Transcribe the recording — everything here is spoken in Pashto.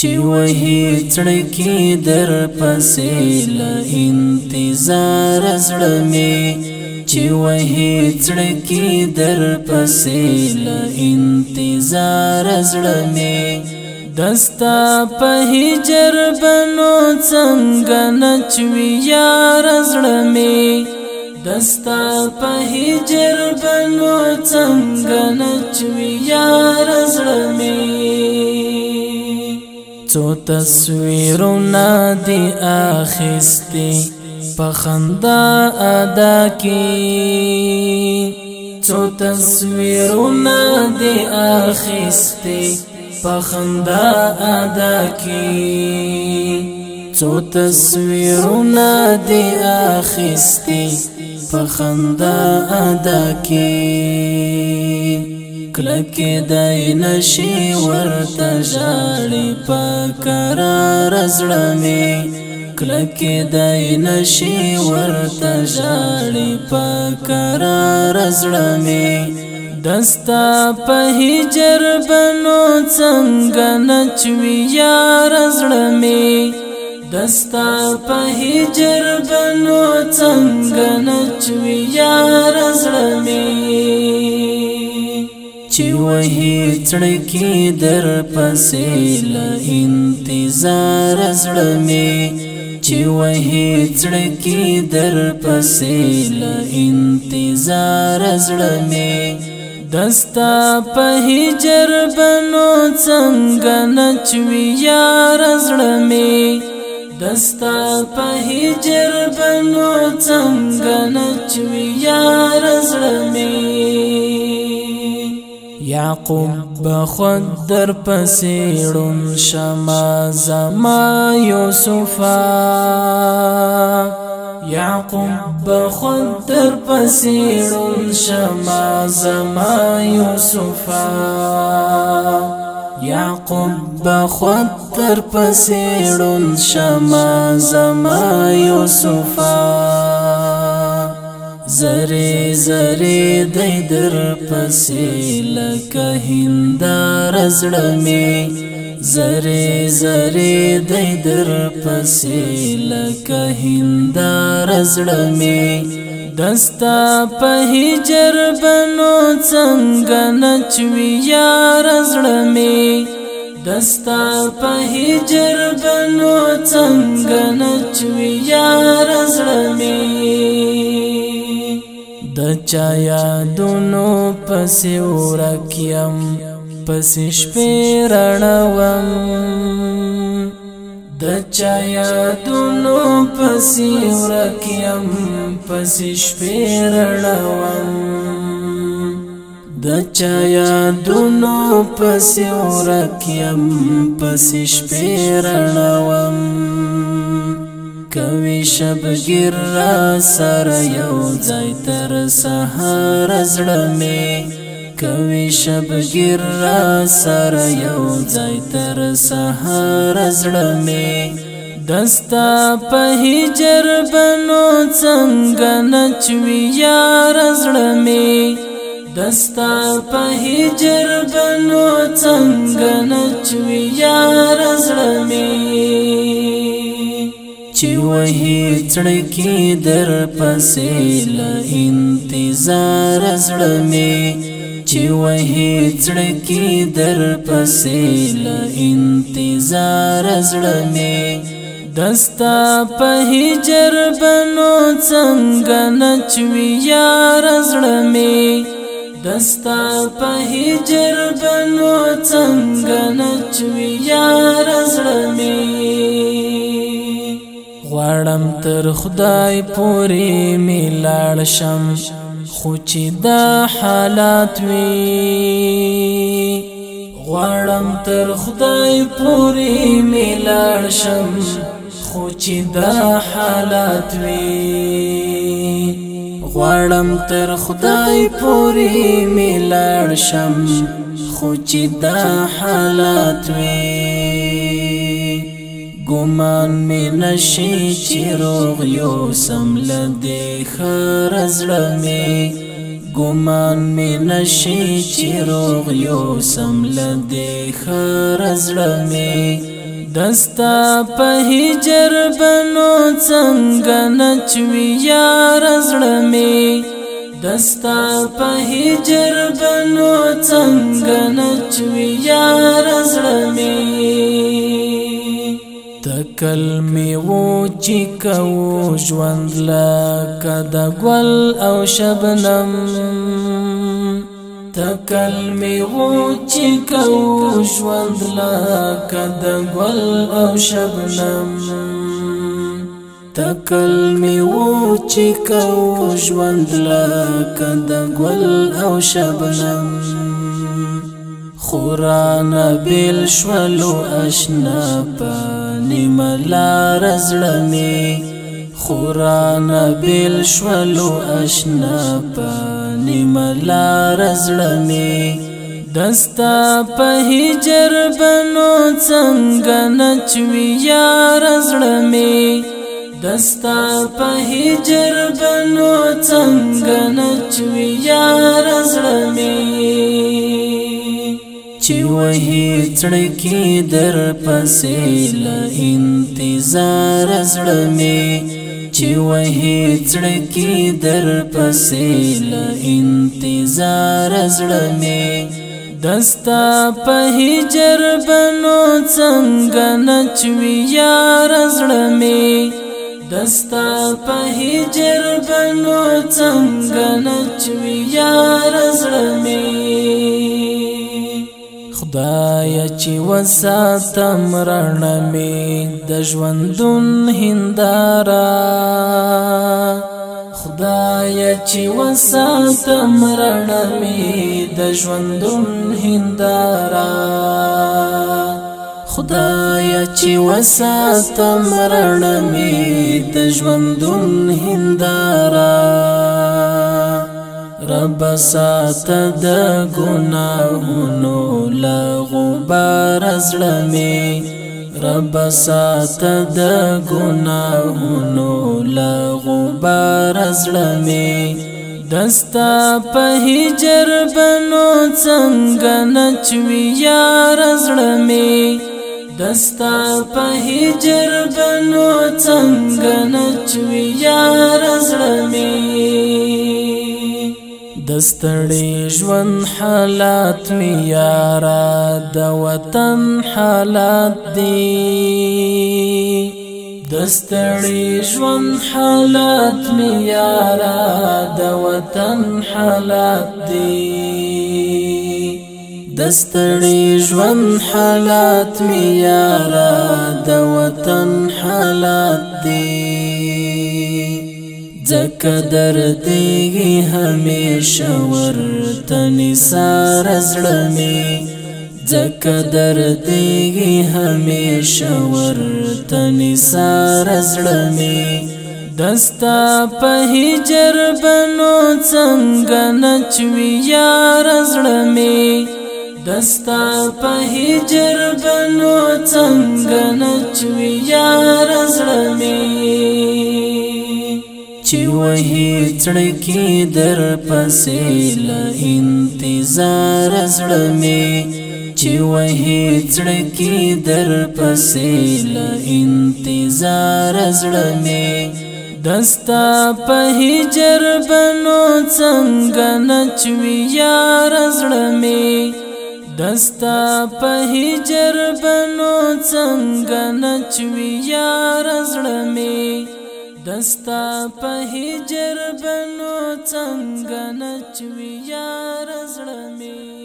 چې وهي څړکی در پسې ل انتظار زړه می چې وهي څړکی در پسې ل انتظار زړه می دستا په هجر بنو څنګه نچوي یار زړه می دستا په هجر بنو څنګه نچوي یار زړه می څو تصویرونه دی اخستی په خندا ادا کی څو تصویرونه دی اخستی په خندا ادا کی څو تصویرونه دی اخستی په خندا ادا کی کلکی دای نشی ورته ژاړي په قرار زړمه کلکی دای نشی ورته ژاړي په قرار زړمه دستا په هجر بنو څنګه نچوي یار زړمه دستا په هجر بنو څنګه نچوي یار زړمه چې وهي څړکی در پسې ل انتظار زړه می چې وهي څړکی در پسې ل انتظار زړه می دستا په هجر بنو څنګه نچوي یار زړه می دستا په هجر بنو څنګه نچوي یار زړه می یعقوب بخود در پسیرون شما زما یوسفا یعقوب بخود در پسیرون شما زما یوسفا یعقوب بخود در پسیرون شما زما یوسفا زری زری دی در پسی لکه هندار زړمی زری زری دی در پسی لکه هندار زړمی دستا په هجر بنو څنګه نچوي یار زړمی دستا په هجر بنو څنګه نچوي یار زړمی د چا یادونو پس ورکیم پس شپې رڼوم د چا یادونو پس ورکیم پس شپې رڼوم د چا یادونو پس ورکیم پس شپې رڼوم کوي شبګیر را سره یو ځای تر سحر زړه می کوي شبګیر را سره یو ځای تر سحر زړه می دستا په هجر بنو څنګه نچوي یار زړه می دستا په هجر بنو څنګه نچوي یار چې وهي څړکی در پسې ل انتظار زړه می چې وهي څړکی در پسې ل انتظار زړه می دستا په هجر بنو څنګه نچوي یار زړه می دستا په هجر بنو څنګه نچوي یار زړه می غواړم تر خدای پورې میلاړ شم خو چې دا حالات وي غواړم تر خدای پورې میلاړ شم خو چې دا حالات وي غواړم تر خدای پورې میلاړ شم خو چې دا حالات وي ګمان می نشي چې روغ یو سم لدې خرزړه می ګمان می نشي چې روغ یو سم لدې خرزړه می دستا په هجر بنو څنګه نچوي یا رزړه می دستا په هجر بنو څنګه نچوي یا رزړه می کلمی وو چې کو ژوند لکه د ګل او شبنم تکلمی می وو چې کو ژوند لکه د ګل او شبنم تکلمی می وو چې کو ژوند لکه د ګل او شبنم خوران بیل شولو اشنا پانی ملا رزلمی خوران بیل شولو اشنا پانی ملا رزلمی دستا په هجر بنو څنګه نچوي یا رزلمی دستا په هجر بنو څنګه نچوي یا رزلمی چې وهي څړکی در پسې ل انتظار زړه می چې وهي څړکی در پسې ل انتظار زړه می دستا په هجر بنو څنګه نچوي یار زړه می دستا په هجر بنو څنګه نچوي یار زړه می خدای چې وساتم رڼا می د ژوندون هنداره خدای چې وساتم رڼا می د ژوندون هندارا خدای چې وساتم رڼا می د ژوندون هندارا رب سات د ګناهونو لا غبار زړمه رب سات د ګناهونو لا غبار زړمه دستا په هجر بنو څنګه نچوي یار زړمه دستا په هجر بنو څنګه نچوي یار زړه می دستړي ژوند حالات می یارا د وطن حالات دی دستړي ژوند حالات می یارا د وطن حالات دی دستړي ژوند حالات می یارا د وطن حالات زکه دردېږي همیشه ورته نثار زړه مې زکه دردېږي همیشه ورته نثار زړه مې دستا په هجر بنو څنګه نچوي یار زړه مې دستا په هجر بنو څنګه نچوي یار زړه مې چې وهي څړکی در پسې ل انتظار زړه می چې وهي څړکی در پسې ل انتظار زړه می دستا په هجر بنو څنګه نچوي یار زړه می دستا په هجر بنو څنګه نچوي یار زړه می دستا په هجر بنو څنګه نچوي یار زړه می